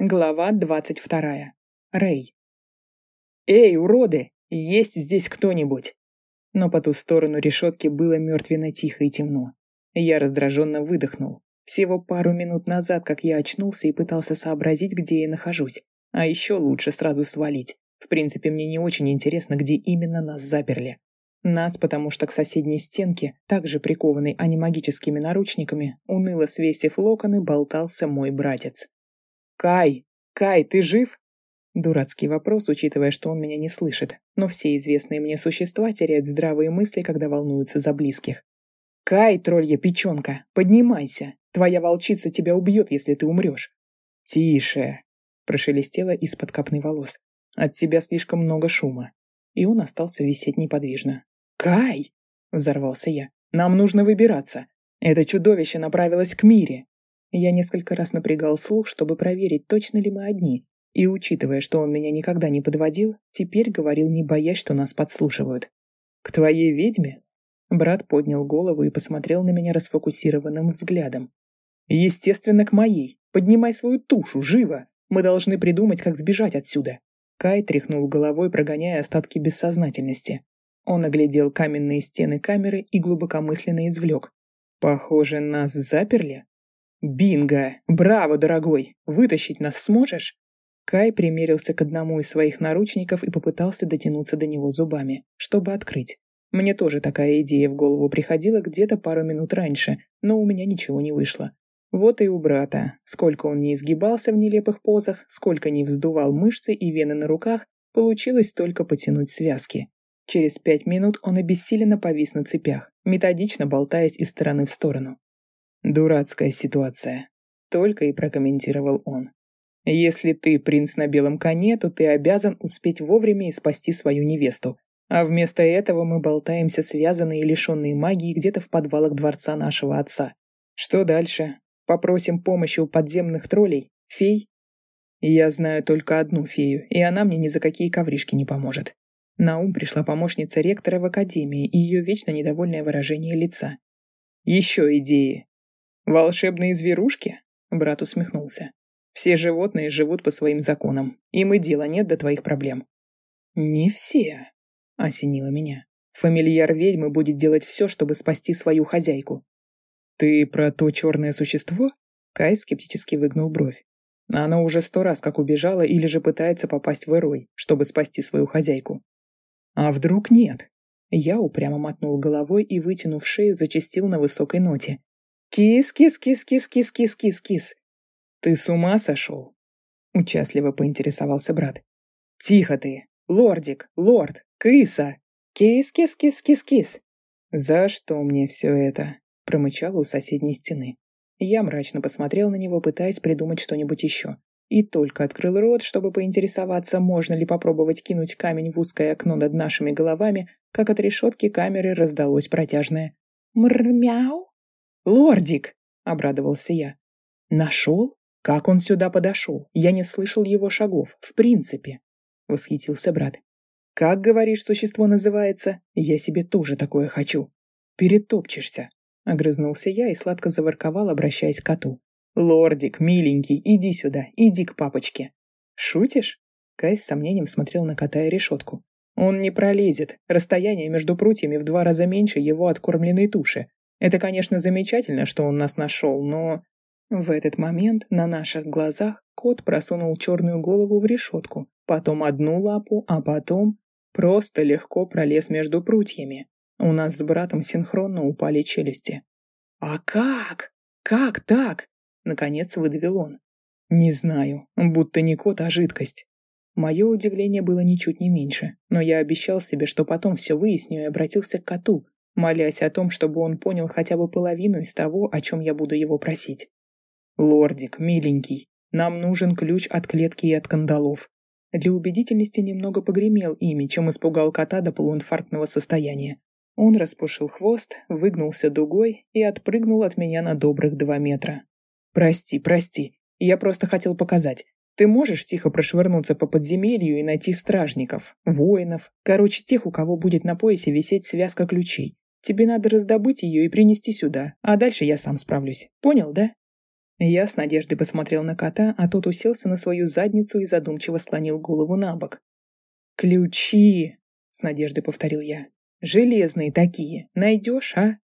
Глава двадцать вторая. Рэй. «Эй, уроды! Есть здесь кто-нибудь?» Но по ту сторону решетки было мертвенно тихо и темно. Я раздраженно выдохнул. Всего пару минут назад, как я очнулся и пытался сообразить, где я нахожусь. А еще лучше сразу свалить. В принципе, мне не очень интересно, где именно нас заперли. Нас, потому что к соседней стенке, также прикованной, а не магическими наручниками, уныло свесив локоны, болтался мой братец. «Кай! Кай, ты жив?» Дурацкий вопрос, учитывая, что он меня не слышит, но все известные мне существа теряют здравые мысли, когда волнуются за близких. «Кай, троллья печенка, поднимайся! Твоя волчица тебя убьет, если ты умрешь!» «Тише!» – прошелестело из-под копны волос. «От тебя слишком много шума!» И он остался висеть неподвижно. «Кай!» – взорвался я. «Нам нужно выбираться! Это чудовище направилось к Мире!» Я несколько раз напрягал слух, чтобы проверить, точно ли мы одни, и, учитывая, что он меня никогда не подводил, теперь говорил, не боясь, что нас подслушивают. «К твоей ведьме?» Брат поднял голову и посмотрел на меня расфокусированным взглядом. «Естественно, к моей. Поднимай свою тушу, живо! Мы должны придумать, как сбежать отсюда!» Кай тряхнул головой, прогоняя остатки бессознательности. Он оглядел каменные стены камеры и глубокомысленно извлек. «Похоже, нас заперли?» «Бинго! Браво, дорогой! Вытащить нас сможешь?» Кай примерился к одному из своих наручников и попытался дотянуться до него зубами, чтобы открыть. Мне тоже такая идея в голову приходила где-то пару минут раньше, но у меня ничего не вышло. Вот и у брата. Сколько он не изгибался в нелепых позах, сколько не вздувал мышцы и вены на руках, получилось только потянуть связки. Через пять минут он обессиленно повис на цепях, методично болтаясь из стороны в сторону. Дурацкая ситуация. Только и прокомментировал он. Если ты принц на белом коне, то ты обязан успеть вовремя и спасти свою невесту. А вместо этого мы болтаемся связанные и лишенные магии где-то в подвалах дворца нашего отца. Что дальше? Попросим помощи у подземных троллей? Фей? Я знаю только одну фею, и она мне ни за какие ковришки не поможет. На ум пришла помощница ректора в академии и ее вечно недовольное выражение лица. Еще идеи. «Волшебные зверушки?» — брат усмехнулся. «Все животные живут по своим законам. Им и дела нет до твоих проблем». «Не все», — осенило меня. «Фамильяр ведьмы будет делать все, чтобы спасти свою хозяйку». «Ты про то черное существо?» Кай скептически выгнул бровь. Она уже сто раз как убежала или же пытается попасть в Эрой, чтобы спасти свою хозяйку. А вдруг нет? Я упрямо мотнул головой и, вытянув шею, зачастил на высокой ноте. «Кис-кис-кис-кис-кис-кис-кис-кис!» «Ты с ума сошел?» Участливо поинтересовался брат. «Тихо ты! Лордик! Лорд! Киса! Кис-кис-кис-кис-кис!» «За что мне все это?» промычала у соседней стены. Я мрачно посмотрел на него, пытаясь придумать что-нибудь еще. И только открыл рот, чтобы поинтересоваться, можно ли попробовать кинуть камень в узкое окно над нашими головами, как от решетки камеры раздалось протяжное «Мрмяу». «Лордик!» — обрадовался я. «Нашел? Как он сюда подошел? Я не слышал его шагов, в принципе!» — восхитился брат. «Как, говоришь, существо называется? Я себе тоже такое хочу. Перетопчешься!» — огрызнулся я и сладко заворковал, обращаясь к коту. «Лордик, миленький, иди сюда, иди к папочке!» «Шутишь?» Кай с сомнением смотрел на кота и решетку. «Он не пролезет. Расстояние между прутьями в два раза меньше его откормленной туши. Это, конечно, замечательно, что он нас нашел, но... В этот момент на наших глазах кот просунул черную голову в решетку, потом одну лапу, а потом просто легко пролез между прутьями. У нас с братом синхронно упали челюсти. «А как? Как так?» — наконец выдавил он. «Не знаю, будто не кот, а жидкость». Мое удивление было ничуть не меньше, но я обещал себе, что потом все выясню и обратился к коту, молясь о том, чтобы он понял хотя бы половину из того, о чем я буду его просить. «Лордик, миленький, нам нужен ключ от клетки и от кандалов». Для убедительности немного погремел ими, чем испугал кота до полуинфарктного состояния. Он распушил хвост, выгнулся дугой и отпрыгнул от меня на добрых два метра. «Прости, прости, я просто хотел показать. Ты можешь тихо прошвырнуться по подземелью и найти стражников, воинов, короче, тех, у кого будет на поясе висеть связка ключей. Тебе надо раздобыть ее и принести сюда, а дальше я сам справлюсь. Понял, да?» Я с надеждой посмотрел на кота, а тот уселся на свою задницу и задумчиво склонил голову на бок. «Ключи!» — с надеждой повторил я. «Железные такие. Найдешь, а?»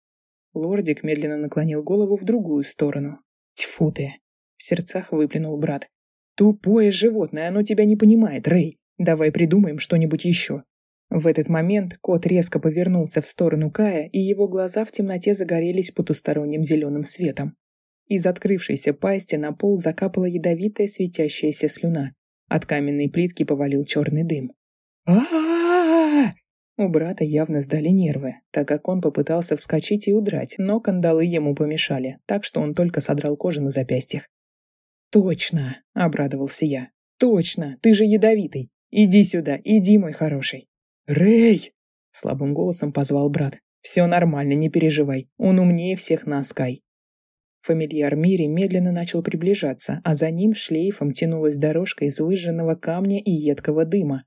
Лордик медленно наклонил голову в другую сторону. «Тьфу ты!» — в сердцах выплюнул брат. «Тупое животное, оно тебя не понимает, Рэй. Давай придумаем что-нибудь еще». В этот момент кот резко повернулся в сторону Кая, и его глаза в темноте загорелись потусторонним зеленым светом. Из открывшейся пасти на пол закапала ядовитая светящаяся слюна. От каменной плитки повалил черный дым. а У брата явно сдали нервы, так как он попытался вскочить и удрать, но кандалы ему помешали, так что он только содрал кожу на запястьях. «Точно!» — обрадовался я. «Точно! Ты же ядовитый! Иди сюда, иди, мой хороший!» «Рэй!» — слабым голосом позвал брат. «Все нормально, не переживай. Он умнее всех нас, Кай». Фамильяр Мири медленно начал приближаться, а за ним шлейфом тянулась дорожка из выжженного камня и едкого дыма.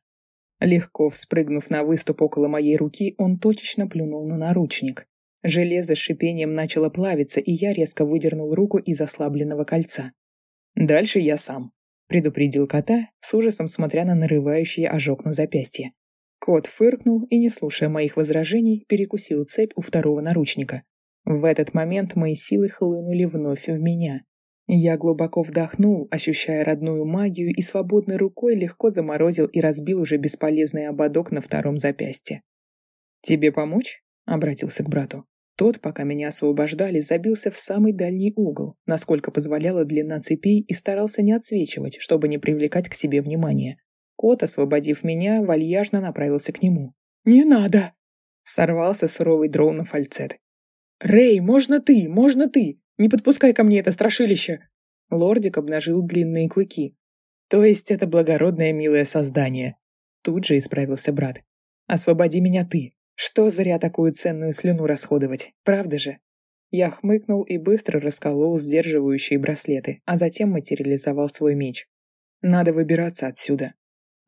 Легко вспрыгнув на выступ около моей руки, он точечно плюнул на наручник. Железо с шипением начало плавиться, и я резко выдернул руку из ослабленного кольца. «Дальше я сам», — предупредил кота, с ужасом смотря на нарывающий ожог на запястье. Кот фыркнул и, не слушая моих возражений, перекусил цепь у второго наручника. В этот момент мои силы хлынули вновь в меня. Я глубоко вдохнул, ощущая родную магию, и свободной рукой легко заморозил и разбил уже бесполезный ободок на втором запястье. «Тебе помочь?» — обратился к брату. Тот, пока меня освобождали, забился в самый дальний угол, насколько позволяла длина цепей, и старался не отсвечивать, чтобы не привлекать к себе внимания. Кот, освободив меня, вальяжно направился к нему. «Не надо!» — сорвался суровый дроу на фальцет. «Рэй, можно ты, можно ты! Не подпускай ко мне это страшилище!» Лордик обнажил длинные клыки. «То есть это благородное милое создание?» Тут же исправился брат. «Освободи меня ты! Что зря такую ценную слюну расходовать, правда же?» Я хмыкнул и быстро расколол сдерживающие браслеты, а затем материализовал свой меч. «Надо выбираться отсюда.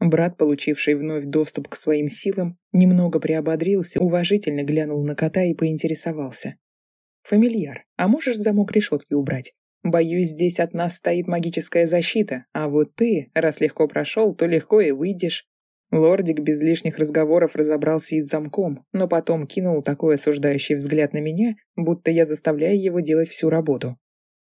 Брат, получивший вновь доступ к своим силам, немного приободрился, уважительно глянул на кота и поинтересовался. «Фамильяр, а можешь замок решетки убрать? Боюсь, здесь от нас стоит магическая защита, а вот ты, раз легко прошел, то легко и выйдешь». Лордик без лишних разговоров разобрался и с замком, но потом кинул такой осуждающий взгляд на меня, будто я заставляю его делать всю работу.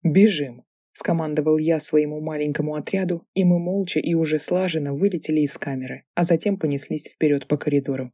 «Бежим!» Скомандовал я своему маленькому отряду, и мы молча и уже слаженно вылетели из камеры, а затем понеслись вперед по коридору.